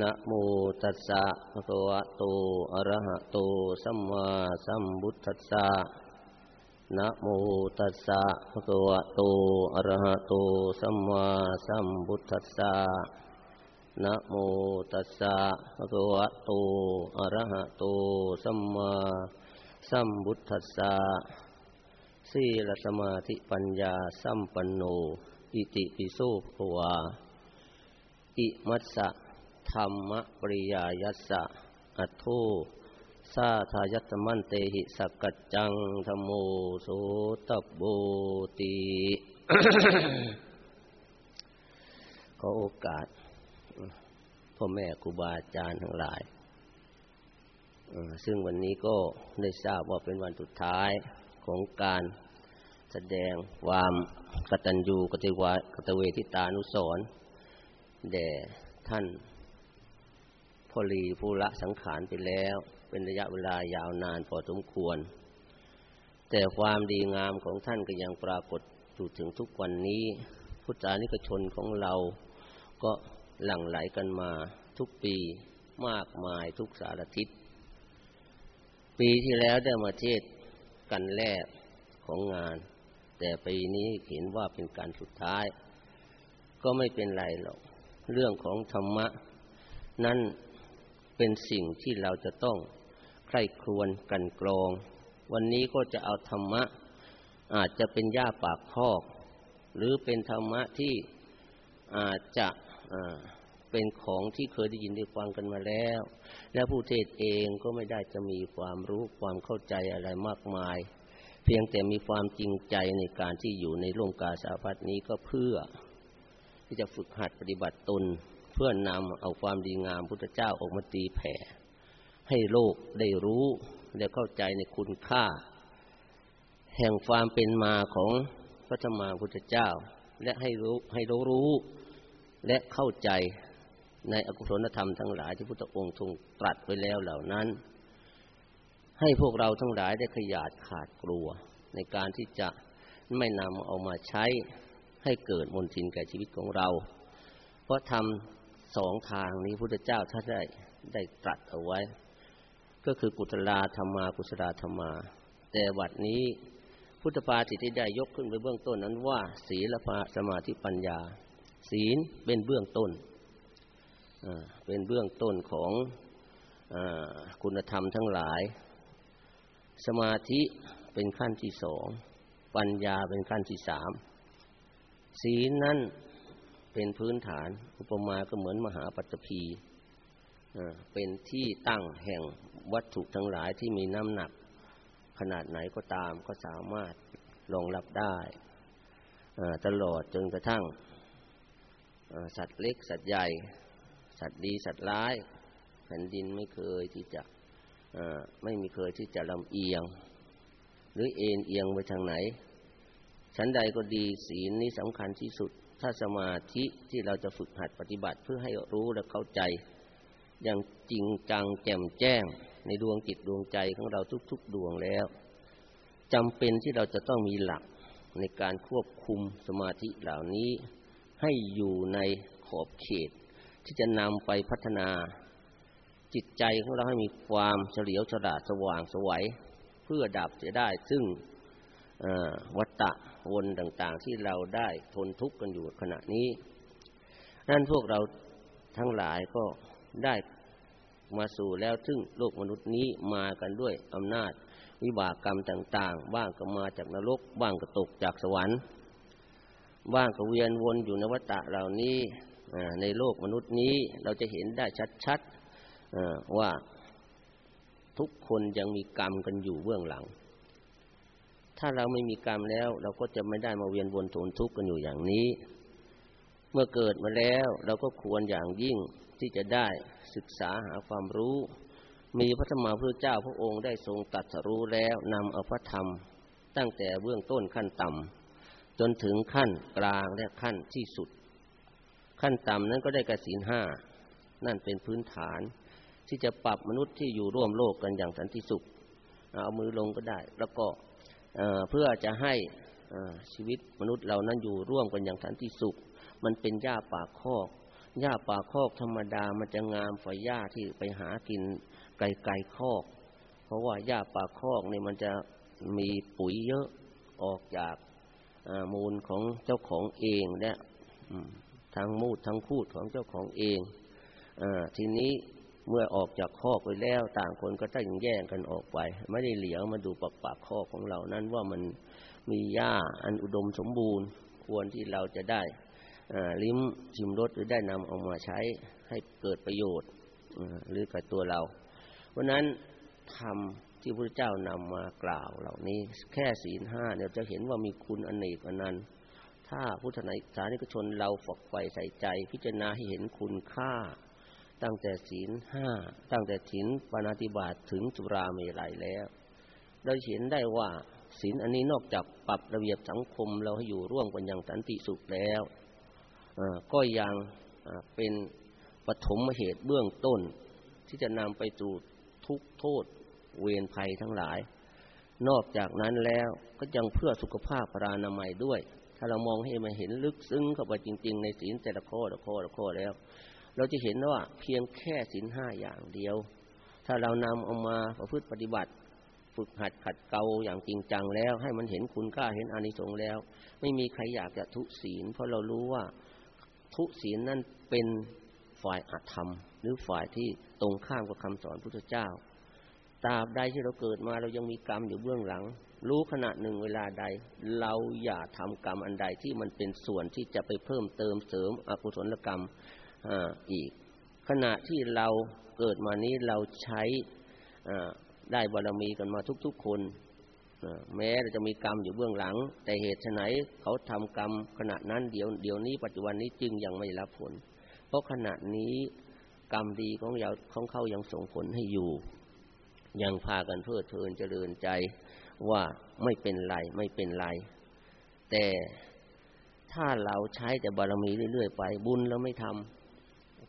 นะโมตัสสะภะคะวะโต อะระหะโต สัมมาสัมพุทธัสสะนะโมตัสสะภะคะวะโต อะระหะโต สัมมาสัมพุทธัสสะนะโมตัสสะภะคะวะโต อะระหะโต สัมมาสัมพุทธัสสะสีลสมาธิปัญญาสัมปันโน อิติปิโสภควาอิมัสสะ ธรรมปริยายัสสะอัตโทสาทายัตมันเตหิสกัจจังธโมโสตโบติขอโอกาสพ่อแม่ครูบาอาจารย์ทั้งหลาย ซึ่งวันนี้ก็ได้ทราบว่าเป็นวันสุดท้ายของการแสดงความกตัญญูกติวกตเวทิตานุสรแด่ท่าน พอลีผู้ละสังขารไปแล้ว เป็นระยะเวลายาวนานพอสมควร แต่ความดีงามของท่านก็ยังปรากฏอยู่ถึงทุกวันนี้ พุทธานิกชนของเราก็หลั่งไหลกันมาทุกปีมากมายทุกสารทิศ ปีที่แล้วได้มาเทศกันแรกของงาน แต่ปีนี้เห็นว่าเป็นการสุดท้าย ก็ไม่เป็นไรหรอก เรื่องของธรรมะ นั้น เป็นสิ่งที่เราจะต้องใคร่ครวญกันกรอง วันนี้ก็จะเอาธรรมะ อาจจะเป็นหญ้าปากคอก หรือเป็นธรรมะที่อาจจะเป็นของที่เคยได้ยินได้ฟังกันมาแล้ว และผู้เทศเองก็ไม่ได้จะมีความรู้ความเข้าใจอะไรมากมาย เพียงแต่มีความจริงใจในการที่อยู่ในร่มกาสาพัฒนี้ก็เพื่อที่จะฝึกหัดปฏิบัติตน พื่อนำเอาความดีงามพุทธเจ้าออกมาตีแผ่ ให้โลกได้รู้และเข้าใจในคุณค่า แห่งความเป็นมาของพระธรรมาพุทธเจ้า และให้รู้ให้รู้รู้ และเข้าใจในอกุศลธรรมทั้งหลายที่พุทธองค์ทรงตรัสไว้แล้วเหล่านั้น ให้พวกเราทั้งหลายได้ขยาดขาดกลัว ในการที่จะไม่นำเอามาใช้ให้เกิดมนทินแก่ชีวิตของเรา เพราะทำ สองทางนี้พุทธเจ้าท่านได้ได้ตรัสเอาไว้ ก็คือกุศลาธรรมากุศลาธรรมา แต่วัดนี้พุทธปาติที่ได้ยกขึ้นไปเบื้องต้นนั้นว่า ศีลภาสมาธิปัญญา ศีลเป็นเบื้องต้นเป็นเบื้องต้นของอคุณธรรมทั้งหลาย สมาธิเป็นขั้นที่สอง ปัญญาเป็นขั้นที่สามศีลนั้น เป็นพื้นฐาน อุปมาก็เหมือนมหาปัตภีเป็นที่ตั้งแห่งวัตถุทั้งหลายที่มีน้ำหนัก ขนาดไหนก็ตามก็สามารถรองรับได้ตลอดจนกระทั่งสัตว์เล็ก สัตว์ใหญ่ สัตว์ดีสัตว์ร้าย แผ่นดินไม่เคยที่จะไม่มีเคยที่จะลำเอียง หรือเอ็นเอียงไปทางไหนชั้นใดก็ดีศีลนี้สำคัญที่สุด ถ้าสมาธิที่เราจะฝึกหัดปฏิบัติเพื่อให้รู้และเข้าใจ อย่างจริงจังแจ่มแจ้งในดวงจิตดวงใจของเราทุกๆดวงแล้วจำเป็นที่เราจะต้องมีหลักในการควบคุมสมาธิเหล่านี้ ให้อยู่ในขอบเขต ที่จะนำไปพัฒนา จิตใจของเราให้มีความเฉลียวฉลาดสว่างสวัย เพื่อดับจะได้ซึ่งวัตตะ วนต่างๆ ที่เราได้ทนทุกข์กันอยู่ขณะนี้ นั่นพวกเราทั้งหลายก็ได้มาสู่แล้วซึ่งโลกมนุษย์นี้มากันด้วยอำนาจ วิบากกรรมต่าง ๆ บ้างก็มาจากนรก บ้างก็ตกจากสวรรค์ บ้างก็เวียนวนอยู่ในวัฏฏะเหล่านี้ในโลกมนุษย์นี้เราจะเห็นได้ชัดๆว่าทุกคนยังมีกรรมกันอยู่เบื้องหลัง ถ้าเราไม่มีกรรมแล้ว เราก็จะไม่ได้มาเวียนวนทนทุกข์กันอยู่อย่างนี้ เมื่อเกิดมาแล้วเราก็ควรอย่างยิ่งที่จะได้ศึกษาหาความรู้ มีพระธรรมพระเจ้าพระองค์ได้ทรงตัดสรู้แล้วนำเอาพระธรรม ตั้งแต่เบื้องต้นขั้นต่ำจนถึงขั้นกลางและขั้นที่สุด ขั้นต่ำนั้นก็ได้กระสินห้านั่นเป็นพื้นฐาน ที่จะปรับมนุษย์ที่อยู่ร่วมโลกกันอย่างสันติสุขเอามือลงก็ได้ แล้วก็ เพื่อจะให้ชีวิตมนุษย์เรานั้นอยู่ร่วมกันอย่างสันติสุข มันเป็นหญ้าป่าคอกหญ้าป่าคอกธรรมดามันจะงามฝ่ายหญ้าที่ไปหากินไกลๆคอก เพราะว่าหญ้าป่าคอกนี่มันจะมีปุ๋ยเยอะออกจากมูลของเจ้าของเองและทั้งมูดทั้งคูดของเจ้าของเองอทีนี้ เมื่อออกจากคอกไปแล้ว ต่างคนก็ต้องแย่งกันออกไป ไม่ได้เหลียวมาดูปากปากคอกของเรานั้นว่ามันมีหญ้าอันอุดมสมบูรณ์ ควรที่เราจะได้ลิ้มชิมรสหรือได้นำเอามาใช้ให้เกิดประโยชน์หรือกับตัวเรา เพราะนั้นทำที่พระเจ้านำมากล่าวเหล่านี้ แค่ศีลห้าเนี่ยจะเห็นว่ามีคุณอนเนกอนันต์ถ้าพุทธศาสนิกชนเราฝักใฝ่ใส่ใจ พิจารณาให้เห็นคุณค่า ตั้งแต่ศีลห้าตั้งแต่ศีลปานาติบาตถึงจุราเมลัยแล้ว เราเห็นได้ว่าศีลอันนี้นอกจากปรับระเบียบสังคมเราให้อยู่ร่วมกันอย่างสันติสุขแล้วก็ยังเป็นปฐมเหตุเบื้องต้น ที่จะนำไปสู่ทุกโทษเวรภัยทั้งหลาย นอกจากนั้นแล้วก็ยังเพื่อสุขภาพพรานามัยด้วย ถ้าเรามองให้มันเห็นลึกซึ้งเข้าไปจริง ๆ ในศีลแต่ละข้อละข้อละข้อแล้ว เราจะเห็นว่าเพียงแค่ศีลห้าอย่างเดียว ถ้าเรานำเอามาประพฤติปฏิบัติ ฝึกหัดขัดเกลาอย่างจริงจังแล้ว ให้มันเห็นคุณค่าเห็นอานิสงส์แล้ว ไม่มีใครอยากจะทุศีล เพราะเรารู้ว่าทุศีลนั่นเป็นฝ่ายอธรรม หรือฝ่ายที่ตรงข้ามกับคำสอนพุทธเจ้าตราบใดที่เราเกิดมาเรายังมีกรรมอยู่เบื้องหลัง รู้ขณะหนึ่งเวลาใด เราอย่าทำกรรมอันใดที่มันเป็นส่วนที่จะไปเพิ่มเติมเสริมอกุศลกรรม อีก ขณะที่เราเกิดมานี้เราใช้ได้บารมีกันมาทุก ๆ คนแม้เราจะมีกรรมอยู่เบื้องหลัง แต่เหตุไฉนเขาทำกรรมขณะนั้นเดี๋ยวเดี๋ยวนี้ปัจจุบันนี้จึงยังไม่รับผล เพราะขณะนี้กรรมดีของเราของเขายังส่งผลให้อยู่ ยังพากันเพื่อเทินเจริญใจว่าไม่เป็นไรไม่เป็นไร แต่ถ้าเราใช้แต่บารมีเรื่อยๆไปบุญเราไม่ทำ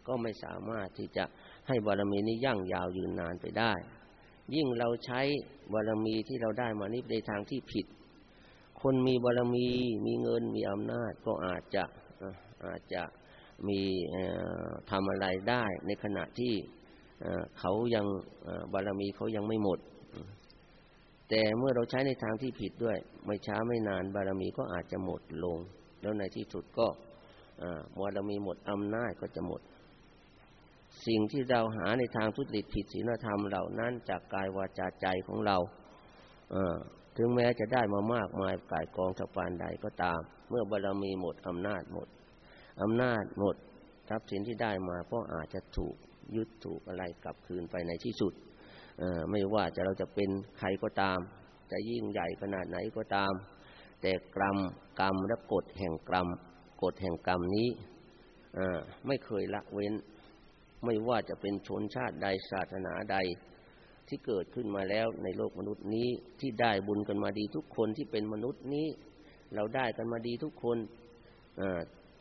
ก็ไม่สามารถที่จะให้บารมีนี้ยั่งยาวยืนนานไปได้ ยิ่งเราใช้บารมีที่เราได้มานี้ในทางที่ผิด คนมีบารมีมีเงินมีอำนาจก็อาจจะอาจจะมีทำอะไรได้ในขณะที่เขายังบารมีเขายังไม่หมด แต่เมื่อเราใช้ในทางที่ผิดด้วย ไม่ช้าไม่นานบารมีก็อาจจะหมดลง แล้วในที่สุดก็บารมีหมดอำนาจก็จะหมด สิ่งที่เราหาในทางทุจริตผิดศีลธรรมเหล่านั้นจากกายวาจาใจของเราเอถึงแม้จะได้มามากมายกายกองสักปานใดก็ตาม เมื่อบารมีหมดอำนาจหมดอำนาจหมดทรัพย์สินที่ได้มาก็อาจจะถูกยึดถูกอะไรกลับคืนไปในที่สุดไม่ว่าจะเราจะเป็นใครก็ตาม จะยิ่งใหญ่ขนาดไหนก็ตาม แต่กรรมกรรมและกฎแห่งกรรมกฎแห่งกรรมนี้ไม่เคยละเว้น ไม่ว่าจะเป็นชนชาติใดศาสนาใดที่เกิดขึ้นมาแล้วในโลกมนุษย์นี้ที่ได้บุญกันมาดีทุกคนที่เป็นมนุษย์นี้ เราได้กันมาดีทุกคน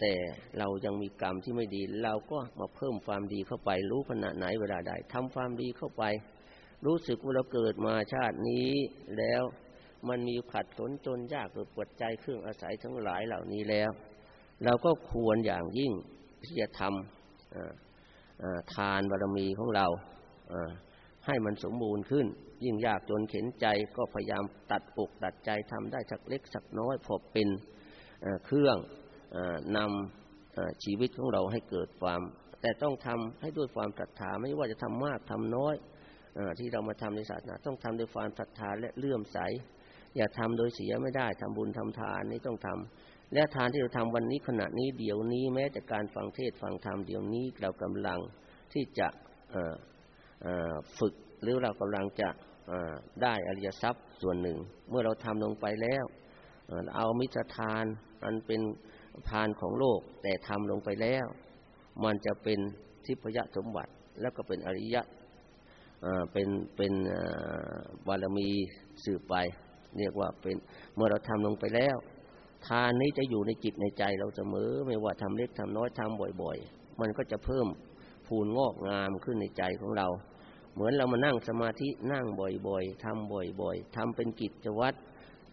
แต่เรายังมีกรรมที่ไม่ดี เราก็มาเพิ่มความดีเข้าไป รู้ขณะไหนเวลาใดทำความดีเข้าไป รู้สึกว่าเราเกิดมาชาตินี้แล้วมันมีขัดสนจนยากเกิดปวดใจเครื่องอาศัยทั้งหลายเหล่านี้แล้ว เราก็ควรอย่างยิ่งที่จะทำ ทานบารมีของเราให้มันสมบูรณ์ขึ้น ยิ่งยากจนเข็นใจก็พยายามตัดอกตัดใจทำได้สักเล็กสักน้อยพอเป็นเครื่องนำชีวิตของเราให้เกิดความ แต่ต้องทำให้ด้วยความศรัทธาไม่ว่าจะทำมากทำน้อยที่เรามาทำในศาสนาต้องทำด้วยความศรัทธาและเลื่อมใส อย่าทำโดยเสียไม่ได้ทำบุญทำทานนี่ต้องทำ และทานที่เราทำวันนี้ขณะนี้เดี๋ยวนี้แม้แต่การฟังเทศฟังธรรมเดี๋ยวนี้เรากำลังที่จะฝึกหรือเรากำลังจะได้อริยทรัพย์ส่วนหนึ่ง เมื่อเราทำลงไปแล้วเอามิตรทานอันเป็นทานของโลกแต่ทำลงไปแล้ว มันจะเป็นทิพยสมบัติแล้วก็เป็นอริยะเป็นเป็นบารมีสืบไป เรียกว่าเป็นเมื่อเราทำลงไปแล้ว ทานนี้จะอยู่ในจิตในใจเราเสมอ ไม่ว่าทำเล็กทำน้อยทำบ่อย ๆ มันก็จะเพิ่มพูนงอกงามขึ้นในใจของเรา เหมือนเรามานั่งสมาธินั่งบ่อยๆทำบ่อยๆทำเป็นกิจวัตร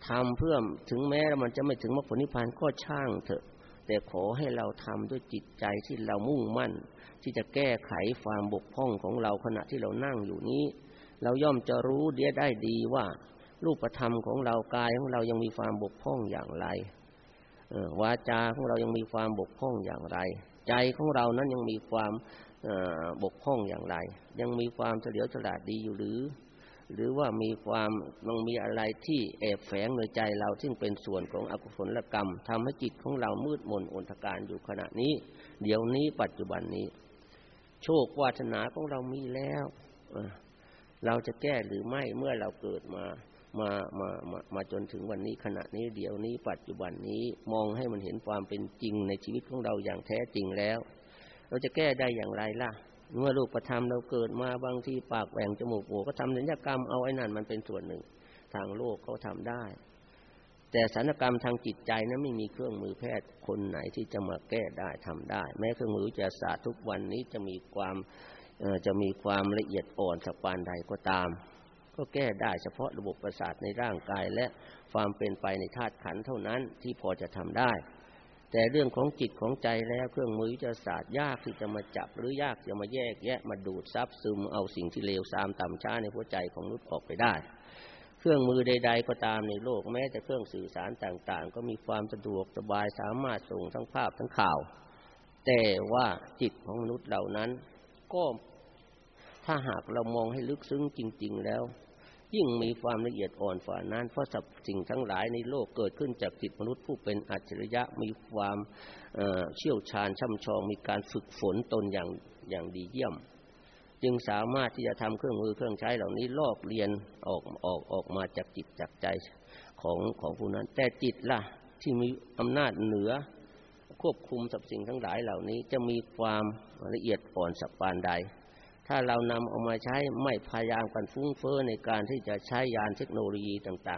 ทำเพื่อถึงแม้มันจะไม่ถึงมรรคผลนิพพานก็ช่างเถอะ แต่ขอให้เราทำด้วยจิตใจที่เรามุ่งมั่น ที่จะแก้ไขความบกพร่องของเราขณะที่เรานั่งอยู่นี้ เราย่อมจะรู้เดียได้ดีว่ารูปธรรมของเรากายของเรายังมีความบกพร่องอย่างไร วาจาของเรายังมีความบกพร่องอย่างไร ใจของเรานั้นยังมีความบกพร่องอย่างไร ยังมีความเฉลียวฉลาดดีอยู่หรือ หรือว่ามีความมันมีอะไรที่แอบแฝงในใจเราซึ่งเป็นส่วนของอกุศลกรรมทำให้จิตของเรามืดมนอนทการอยู่ขณะนี้ เดี๋ยวนี้ปัจจุบันนี้ โชควาสนาของเรามีแล้วเราจะแก้หรือไม่เมื่อเราเกิดมา มามามามาจนถึงวันนี้ขณะนี้เดี๋ยวนี้ปัจจุบันนี้มองให้มันเห็นความเป็นจริงในชีวิตของเราอย่างแท้จริงแล้ว เราจะแก้ได้อย่างไรล่ะเมื่อลูกประทำเราเกิดมาบางทีปากแหว่งจมูกโหก็ทำศัลยกรรมเอาไอ้นั่นมันเป็นส่วนหนึ่ง ทางโลกเขาทำได้ แต่ศัลยกรรมทางจิตใจนั้นไม่มีเครื่องมือแพทย์คนไหนที่จะมาแก้ได้ทำได้ แม้เครื่องมือจะศาสตร์ทุกวันนี้จะมีความจะมีความละเอียดอ่อนสักปานใดก็ตาม ก็แก้ได้เฉพาะระบบประสาทในร่างกายและความเป็นไปในธาตุขันเท่านั้นที่พอจะทำได้ แต่เรื่องของจิตของใจแล้วเครื่องมือวิทยาศาสตร์ยากที่จะมาจับหรือยากจะมาแยกแยะมาดูดซับซึมเอาสิ่งที่เลวทรามต่ำช้าในหัวใจของมนุษย์ออกไปได้เครื่องมือใด ๆ ก็ตามในโลกแม้แต่เครื่องสื่อสารต่าง ๆ ก็มีความสะดวกสบายสามารถส่งทั้งภาพทั้งข่าว แต่ว่าจิตของมนุษย์เหล่านั้น ก็ถ้าหากเรามองให้ลึกซึ้งจริง ๆ แล้ว ยิ่งมีความละเอียดอ่อนฝ่านั้นเพราะสับสิ่งทั้งหลายในโลกเกิดขึ้นจากจิตมนุษย์ผู้เป็นอัจฉริยะมีความเชี่ยวชาญช่ำชองมีการฝึกฝนตนอย่างอย่างดีเยี่ยม จึงสามารถที่จะทำเครื่องมือเครื่องใช้เหล่านี้ลอกเรียนออกออกออกมาจากจิตจากใจของของผู้นั้น แต่จิตล่ะที่มีอำนาจเหนือควบคุมสับสิ่งทั้งหลายเหล่านี้จะมีความละเอียดอ่อนสักปานใด ถ้าเรานำเอามาใช้ไม่พยายามกันฟุ้งเฟ้อในการที่จะใช้ยานเทคโนโลยีต่าง